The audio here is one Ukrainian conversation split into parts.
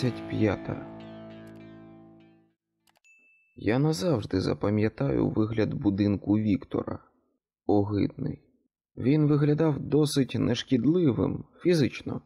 25. Я назавжди запам'ятаю вигляд будинку Віктора. Огидний. Він виглядав досить нешкідливим фізично,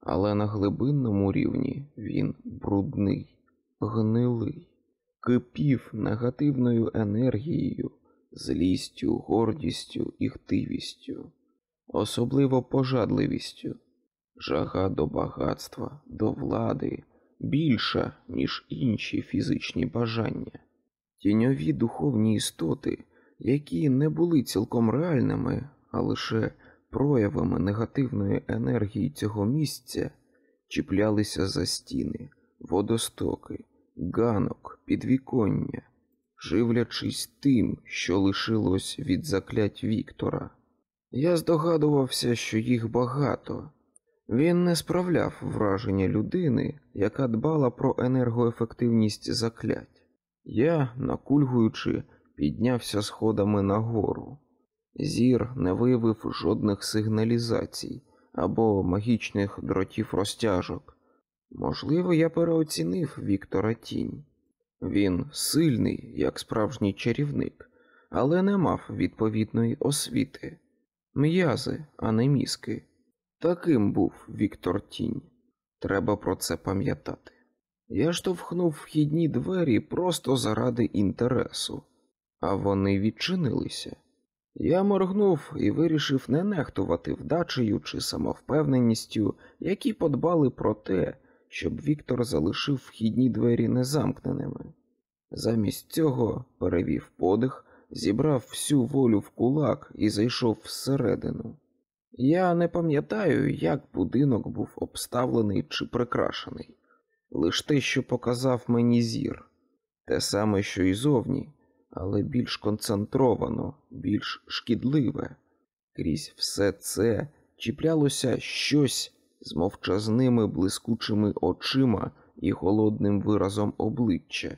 але на глибинному рівні він брудний, гнилий, кипів негативною енергією, злістю, гордістю і хтивістю, особливо пожадливістю. Жага до багатства, до влади більша, ніж інші фізичні бажання. Тіньові духовні істоти, які не були цілком реальними, а лише проявами негативної енергії цього місця, чіплялися за стіни, водостоки, ганок, підвіконня, живлячись тим, що лишилось від заклять Віктора. Я здогадувався, що їх багато. Він не справляв враження людини, яка дбала про енергоефективність заклять. Я, накульгуючи, піднявся сходами нагору. Зір не виявив жодних сигналізацій або магічних дротів розтяжок. Можливо, я переоцінив Віктора Тінь. Він сильний, як справжній чарівник, але не мав відповідної освіти, м'язи, а не мізки. Таким був Віктор Тінь. Треба про це пам'ятати. Я штовхнув вхідні двері просто заради інтересу, а вони відчинилися. Я моргнув і вирішив не нехтувати вдачею чи самовпевненістю, які подбали про те, щоб Віктор залишив вхідні двері незамкненими. Замість цього перевів подих, зібрав всю волю в кулак і зайшов всередину. Я не пам'ятаю, як будинок був обставлений чи прикрашений, лише те, що показав мені зір, те саме, що й зовні, але більш концентровано, більш шкідливе. Крізь все це чіплялося щось з мовчазними блискучими очима і холодним виразом обличчя.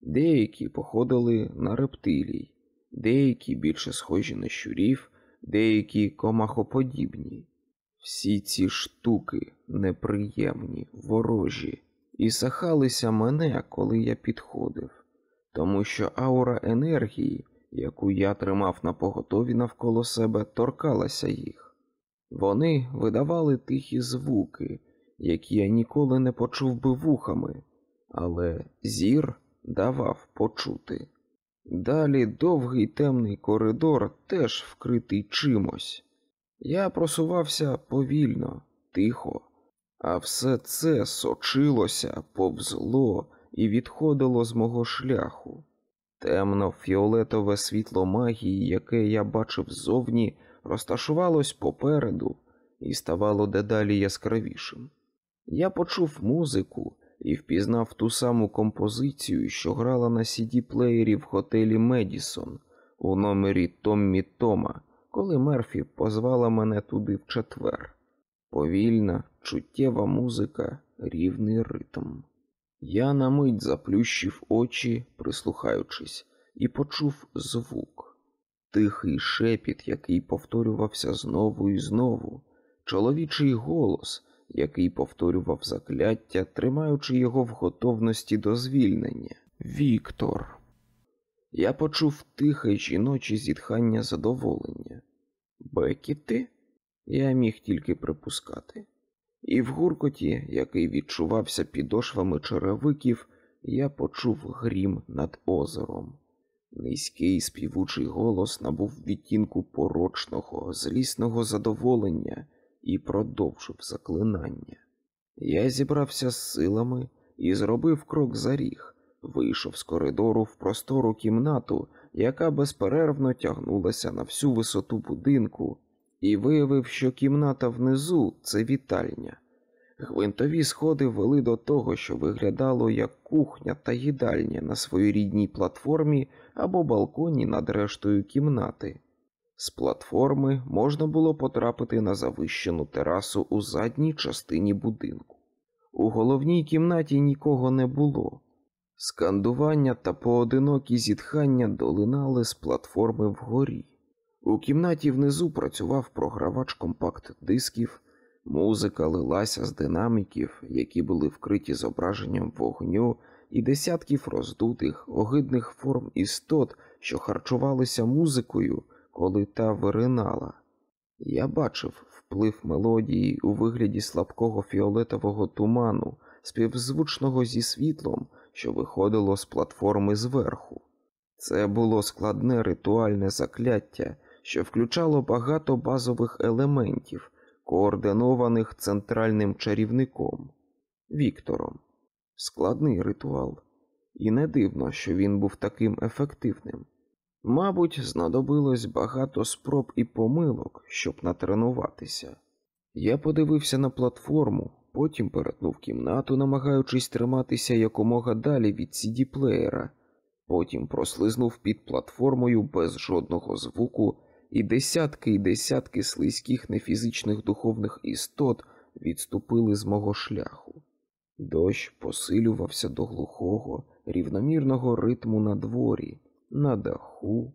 Деякі походили на рептилій, деякі більше схожі на щурів деякі комахоподібні. Всі ці штуки неприємні, ворожі, і сахалися мене, коли я підходив, тому що аура енергії, яку я тримав на поготові навколо себе, торкалася їх. Вони видавали тихі звуки, які я ніколи не почув би вухами, але зір давав почути. Далі довгий темний коридор теж вкритий чимось. Я просувався повільно, тихо, а все це сочилося, повзло і відходило з мого шляху. Темно фіолетове світло магії, яке я бачив ззовні, розташувалось попереду і ставало дедалі яскравішим. Я почув музику і впізнав ту саму композицію, що грала на cd плеєрі в готелі Медісон у номері Томмі Тома, коли Мерфі позвала мене туди в четвер. Повільна, чуттєва музика, рівний ритм. Я на мить заплющив очі, прислухаючись, і почув звук, тихий шепіт, який повторювався знову і знову, чоловічий голос який повторював закляття, тримаючи його в готовності до звільнення. Віктор. Я почув тихе жіноче зітхання задоволення. Бекіти? Я міг тільки припускати. І в гуркоті, який відчувався підошвами черевиків, я почув грім над озером. Низький співучий голос набув відтінку порочного, злісного задоволення, і продовжив заклинання. Я зібрався з силами і зробив крок за ріг, вийшов з коридору в простору кімнату, яка безперервно тягнулася на всю висоту будинку, і виявив, що кімната внизу це вітальня. Гвинтові сходи вели до того, що виглядало як кухня та їдальня на своєрідній платформі або балконі над рештою кімнати. З платформи можна було потрапити на завищену терасу у задній частині будинку. У головній кімнаті нікого не було. Скандування та поодинокі зітхання долинали з платформи вгорі. У кімнаті внизу працював програвач компакт дисків, Музика лилася з динаміків, які були вкриті зображенням вогню і десятків роздутих, огидних форм істот, що харчувалися музикою, коли та виринала. Я бачив вплив мелодії у вигляді слабкого фіолетового туману, співзвучного зі світлом, що виходило з платформи зверху. Це було складне ритуальне закляття, що включало багато базових елементів, координованих центральним чарівником Віктором. Складний ритуал, і не дивно, що він був таким ефективним. Мабуть, знадобилось багато спроб і помилок, щоб натренуватися. Я подивився на платформу, потім перетнув кімнату, намагаючись триматися якомога далі від cd плеєра потім прослизнув під платформою без жодного звуку, і десятки і десятки слизьких нефізичних духовних істот відступили з мого шляху. Дощ посилювався до глухого, рівномірного ритму на дворі, на даху,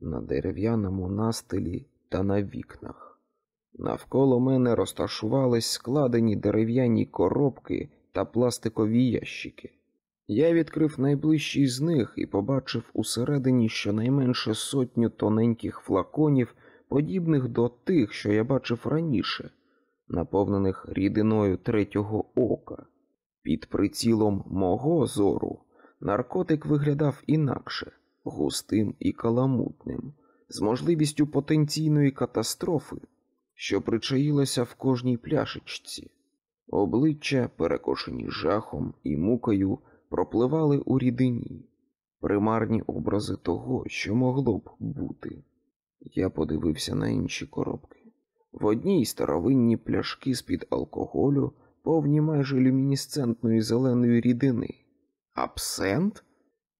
на дерев'яному настилі та на вікнах. Навколо мене розташувались складені дерев'яні коробки та пластикові ящики. Я відкрив найближчий з них і побачив усередині щонайменше сотню тоненьких флаконів, подібних до тих, що я бачив раніше, наповнених рідиною третього ока. Під прицілом мого зору наркотик виглядав інакше, густим і каламутним, з можливістю потенційної катастрофи, що причаїлася в кожній пляшечці, обличчя, перекошені жахом і мукою пропливали у рідині, примарні образи того, що могло б бути. Я подивився на інші коробки. В одній старовинні пляшки з-під алкоголю, повні майже люмінесцентної зеленої рідини. Абсент?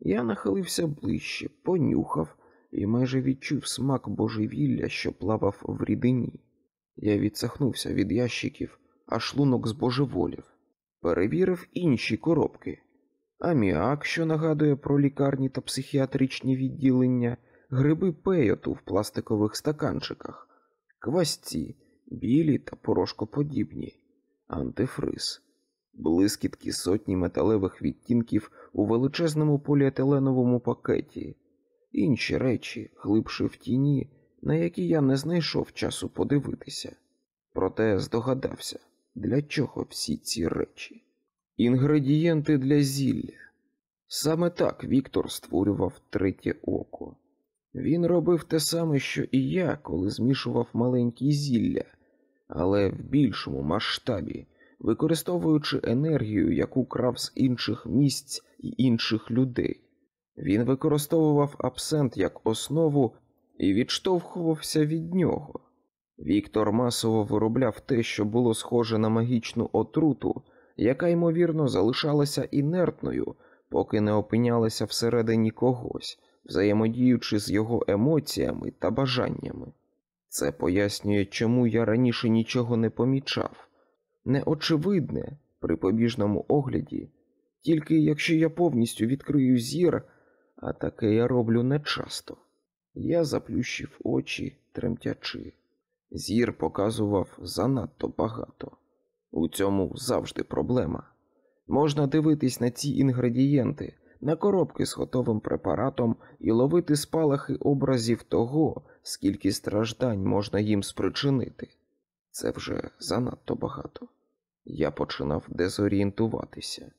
Я нахилився ближче, понюхав і майже відчув смак божевілля, що плавав в рідині. Я відсахнувся від ящиків, а шлунок збожеволів. Перевірив інші коробки аміак, що нагадує про лікарні та психіатричні відділення, гриби пейоту в пластикових стаканчиках, квасці, білі та порошкоподібні, антифриз, блискітки сотні металевих відтінків у величезному поліетиленовому пакеті, інші речі, глибше в тіні, на які я не знайшов часу подивитися. Проте здогадався, для чого всі ці речі. Інгредієнти для зілля. Саме так Віктор створював третє око. Він робив те саме, що і я, коли змішував маленькі зілля, але в більшому масштабі, використовуючи енергію, яку крав з інших місць і інших людей. Він використовував абсент як основу і відштовхувався від нього. Віктор масово виробляв те, що було схоже на магічну отруту яка, ймовірно, залишалася інертною, поки не опинялася всередині когось, взаємодіючи з його емоціями та бажаннями. Це пояснює, чому я раніше нічого не помічав. Неочевидне при побіжному огляді, тільки якщо я повністю відкрию зір, а таке я роблю нечасто. Я заплющив очі, тремтячи. Зір показував занадто багато. У цьому завжди проблема. Можна дивитись на ці інгредієнти, на коробки з готовим препаратом і ловити спалахи образів того, скільки страждань можна їм спричинити. Це вже занадто багато. Я починав дезорієнтуватися.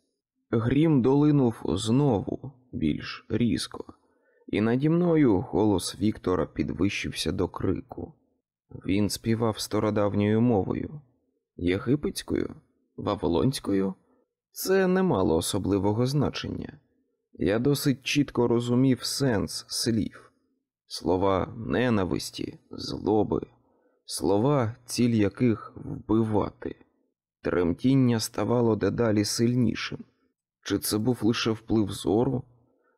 Грім долинув знову більш різко, і наді мною голос Віктора підвищився до крику. Він співав стародавньою мовою. Єгипетською, Вавилонською? Це не мало особливого значення. Я досить чітко розумів сенс слів, слова ненависті, злоби, слова, ціль яких вбивати. Тремтіння ставало дедалі сильнішим. Чи це був лише вплив зору,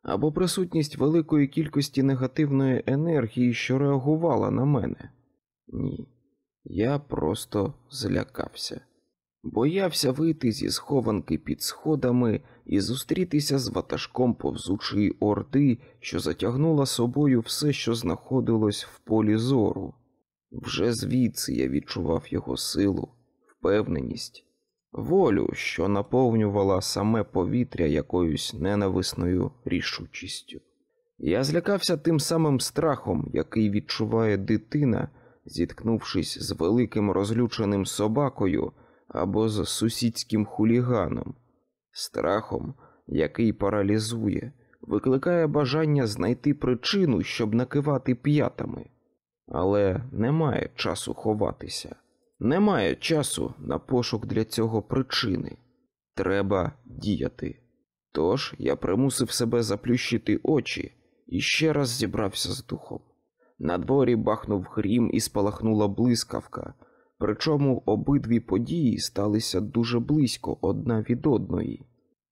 або присутність великої кількості негативної енергії, що реагувала на мене? Ні. Я просто злякався, боявся вийти зі схованки під сходами і зустрітися з ватажком повзучої орди, що затягнула собою все, що знаходилось в полі зору. Вже звідси я відчував його силу, впевненість, волю, що наповнювала саме повітря якоюсь ненависною рішучістю. Я злякався тим самим страхом, який відчуває дитина, зіткнувшись з великим розлюченим собакою або з сусідським хуліганом, страхом, який паралізує, викликає бажання знайти причину, щоб накивати п'ятами. Але немає часу ховатися, немає часу на пошук для цього причини. Треба діяти. Тож я примусив себе заплющити очі і ще раз зібрався з духом. На дворі бахнув грім і спалахнула блискавка, причому обидві події сталися дуже близько одна від одної.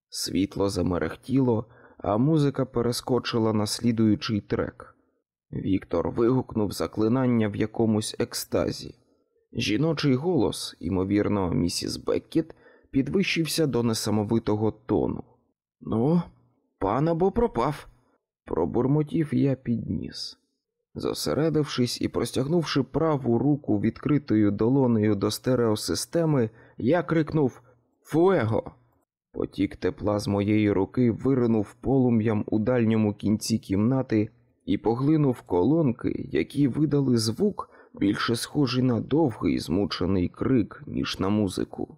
Світло замерехтіло, а музика перескочила на слідуючий трек. Віктор вигукнув заклинання в якомусь екстазі. Жіночий голос, ймовірно, місіс Беккет, підвищився до несамовитого тону. Ну, пан або пропав. Пробурмотів я підніс. Зосередившись і простягнувши праву руку відкритою долонею до стереосистеми, я крикнув Фуего. Потік тепла з моєї руки виринув полум'ям у дальньому кінці кімнати і поглинув колонки, які видали звук, більше схожий на довгий змучений крик, ніж на музику.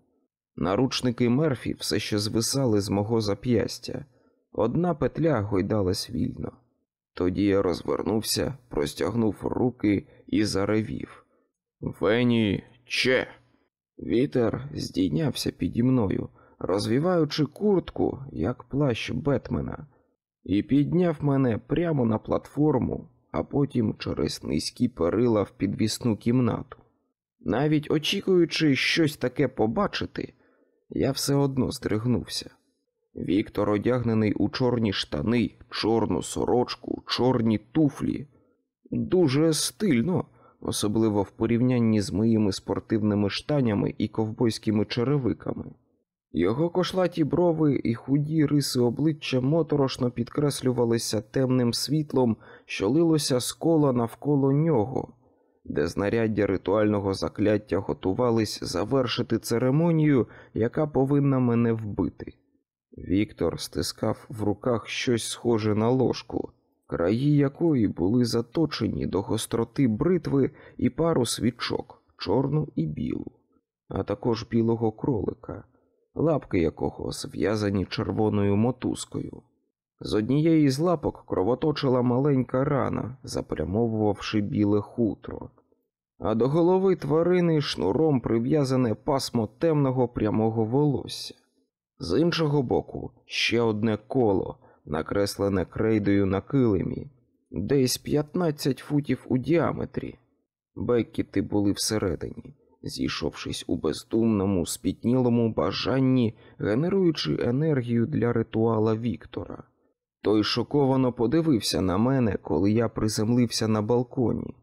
Наручники мерфі все ще звисали з мого зап'ястя, одна петля гойдалась вільно. Тоді я розвернувся, простягнув руки і заревів. Вені че. Вітер здійнявся піді мною, розвіваючи куртку, як плащ Бетмена, і підняв мене прямо на платформу, а потім через низькі перила в підвісну кімнату. Навіть очікуючи щось таке побачити, я все одно здригнувся. Віктор одягнений у чорні штани, чорну сорочку, чорні туфлі. Дуже стильно, особливо в порівнянні з моїми спортивними штанями і ковбойськими черевиками. Його кошлаті брови і худі риси обличчя моторошно підкреслювалися темним світлом, що лилося з кола навколо нього, де знаряддя ритуального закляття готувались завершити церемонію, яка повинна мене вбити. Віктор стискав в руках щось схоже на ложку, краї якої були заточені до гостроти бритви і пару свічок, чорну і білу, а також білого кролика, лапки якого зв'язані червоною мотузкою. З однієї з лапок кровоточила маленька рана, запрямовувавши біле хутро, а до голови тварини шнуром прив'язане пасмо темного прямого волосся. З іншого боку, ще одне коло, накреслене крейдою на килимі, десь 15 футів у діаметрі. Беккіти були всередині, зійшовшись у бездумному, спітнілому бажанні, генеруючи енергію для ритуала Віктора. Той шоковано подивився на мене, коли я приземлився на балконі.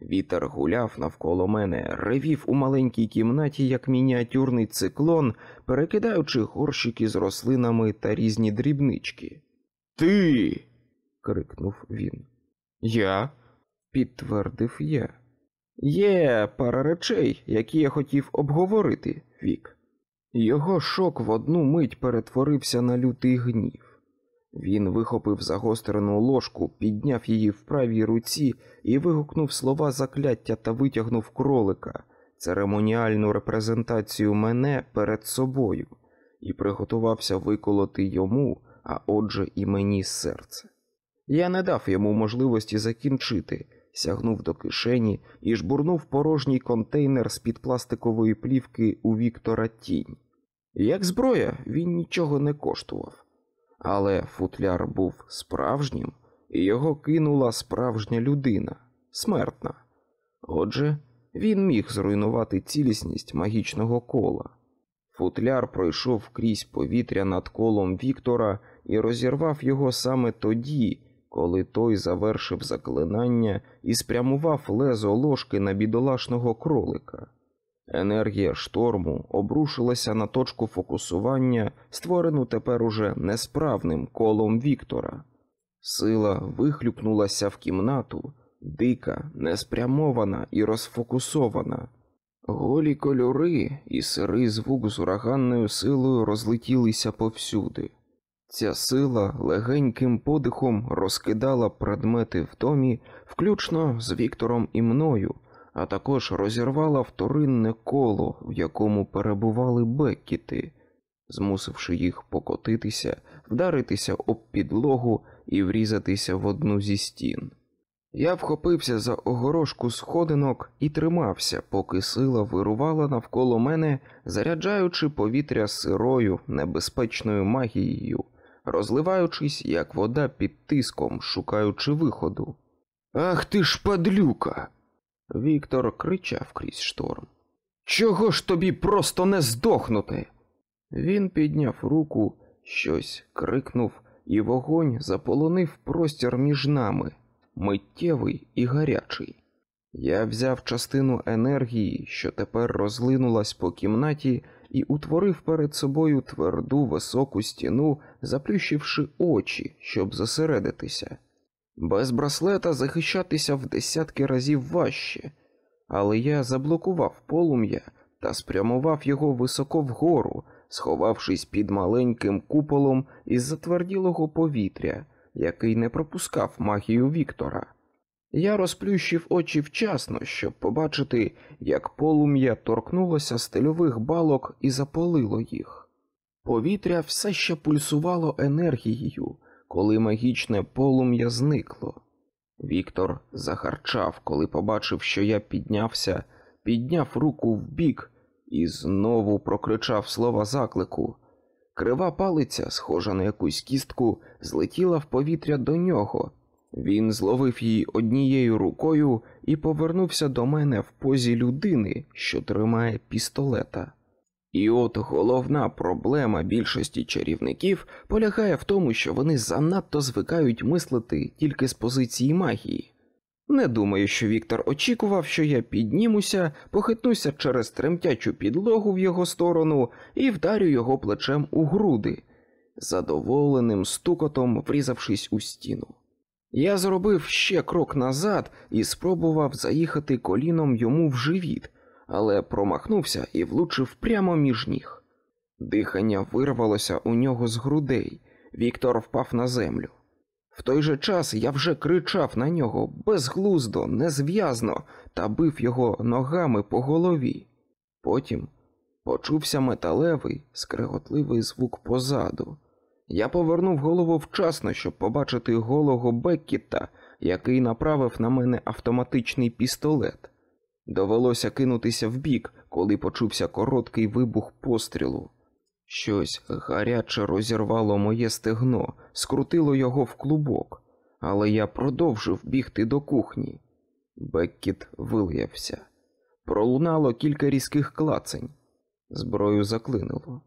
Вітер гуляв навколо мене, ревів у маленькій кімнаті, як мініатюрний циклон, перекидаючи горщики з рослинами та різні дрібнички. Ти. крикнув він. Я? підтвердив я. Є пара речей, які я хотів обговорити, Вік. Його шок в одну мить перетворився на лютий гнів. Він вихопив загострену ложку, підняв її в правій руці і вигукнув слова закляття та витягнув кролика, церемоніальну репрезентацію мене перед собою, і приготувався виколоти йому, а отже, і мені серце. Я не дав йому можливості закінчити, сягнув до кишені і жбурнув порожній контейнер з під пластикової плівки у Віктора тінь. Як зброя, він нічого не коштував. Але футляр був справжнім, і його кинула справжня людина, смертна. Отже, він міг зруйнувати цілісність магічного кола. Футляр пройшов крізь повітря над колом Віктора і розірвав його саме тоді, коли той завершив заклинання і спрямував лезо ложки на бідолашного кролика. Енергія шторму обрушилася на точку фокусування, створену тепер уже несправним колом Віктора. Сила вихлюпнулася в кімнату, дика, неспрямована і розфокусована. Голі кольори і сирий звук з ураганною силою розлетілися повсюди. Ця сила легеньким подихом розкидала предмети в домі, включно з Віктором і мною, а також розірвала вторинне коло, в якому перебували беккіти, змусивши їх покотитися, вдаритися об підлогу і врізатися в одну зі стін. Я вхопився за огорошку сходинок і тримався, поки сила вирувала навколо мене, заряджаючи повітря сирою, небезпечною магією, розливаючись, як вода під тиском, шукаючи виходу. Ах ти ж падлюка! Віктор кричав крізь шторм. Чого ж тобі просто не здохнути? Він підняв руку, щось крикнув, і вогонь заполонив простір між нами, миттєвий і гарячий. Я взяв частину енергії, що тепер розлинулась по кімнаті, і утворив перед собою тверду високу стіну, заплющивши очі, щоб зосередитися. Без браслета захищатися в десятки разів важче, але я заблокував полум'я та спрямував його високо вгору, сховавшись під маленьким куполом із затверділого повітря, який не пропускав магію Віктора. Я розплющив очі вчасно, щоб побачити, як полум'я торкнулося стильових балок і запалило їх. Повітря все ще пульсувало енергією, коли магічне полум'я зникло. Віктор загарчав, коли побачив, що я піднявся, підняв руку вбік і знову прокричав слова заклику. Крива палиця, схожа на якусь кістку, злетіла в повітря до нього. Він зловив її однією рукою і повернувся до мене в позі людини, що тримає пістолета. І от головна проблема більшості чарівників полягає в тому, що вони занадто звикають мислити тільки з позиції магії. Не думаю, що Віктор очікував, що я піднімуся, похитнуся через тремтячу підлогу в його сторону і вдарю його плечем у груди, задоволеним стукотом врізавшись у стіну. Я зробив ще крок назад і спробував заїхати коліном йому в живіт, але промахнувся і влучив прямо між ніг. Дихання вирвалося у нього з грудей. Віктор впав на землю. В той же час я вже кричав на нього безглуздо, незв'язно та бив його ногами по голові. Потім почувся металевий, скреготливий звук позаду. Я повернув голову вчасно, щоб побачити голого Беккіта, який направив на мене автоматичний пістолет. Довелося кинутися вбік, коли почувся короткий вибух пострілу. Щось гаряче розірвало моє стегно, скрутило його в клубок, але я продовжив бігти до кухні. Беккіт вилаявся. Пролунало кілька різких клацень. Зброю заклинило.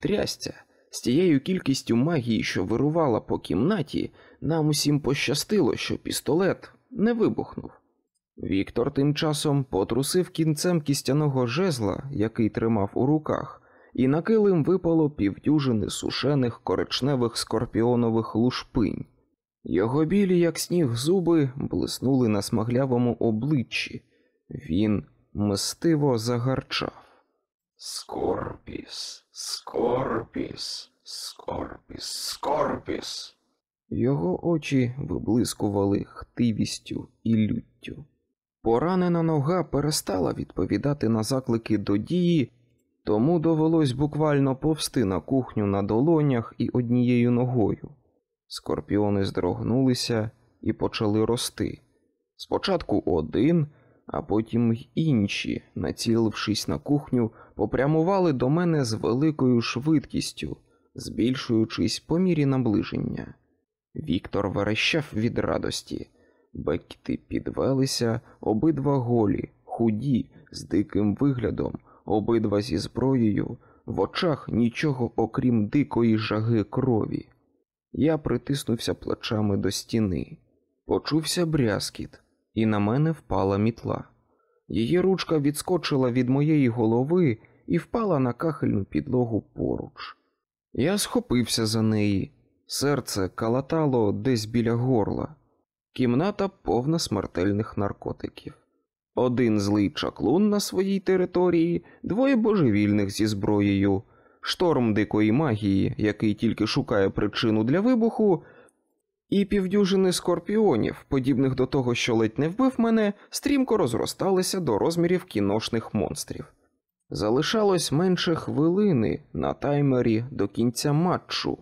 Трястя, з тією кількістю магії, що вирувала по кімнаті, нам усім пощастило, що пістолет не вибухнув. Віктор тим часом потрусив кінцем кістяного жезла, який тримав у руках, і на килим випало півдюжини сушених коричневих скорпіонових лушпинь. Його білі, як сніг, зуби блиснули на смаглявому обличчі. Він мстиво загарчав. Скорпіс, скорпіс, скорпіс, скорпіс. Його очі виблискували хтивістю і люттю. Поранена нога перестала відповідати на заклики до дії, тому довелось буквально повсти на кухню на долонях і однією ногою. Скорпіони здрогнулися і почали рости. Спочатку один, а потім інші, націлившись на кухню, попрямували до мене з великою швидкістю, збільшуючись по мірі наближення. Віктор верещав від радості. Бекіти підвелися, обидва голі, худі, з диким виглядом, обидва зі зброєю, в очах нічого окрім дикої жаги крові. Я притиснувся плечами до стіни, почувся брязкіт, і на мене впала мітла. Її ручка відскочила від моєї голови і впала на кахельну підлогу поруч. Я схопився за неї, серце калатало десь біля горла. Кімната повна смертельних наркотиків. Один злий чаклун на своїй території, двоє божевільних зі зброєю, шторм дикої магії, який тільки шукає причину для вибуху, і півдюжини скорпіонів, подібних до того, що ледь не вбив мене, стрімко розросталися до розмірів кіношних монстрів. Залишалось менше хвилини на таймері до кінця матчу,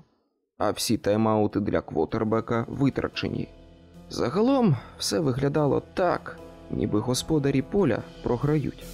а всі тайм-аути для квотербека витрачені. Загалом все виглядало так, ніби господарі поля програють.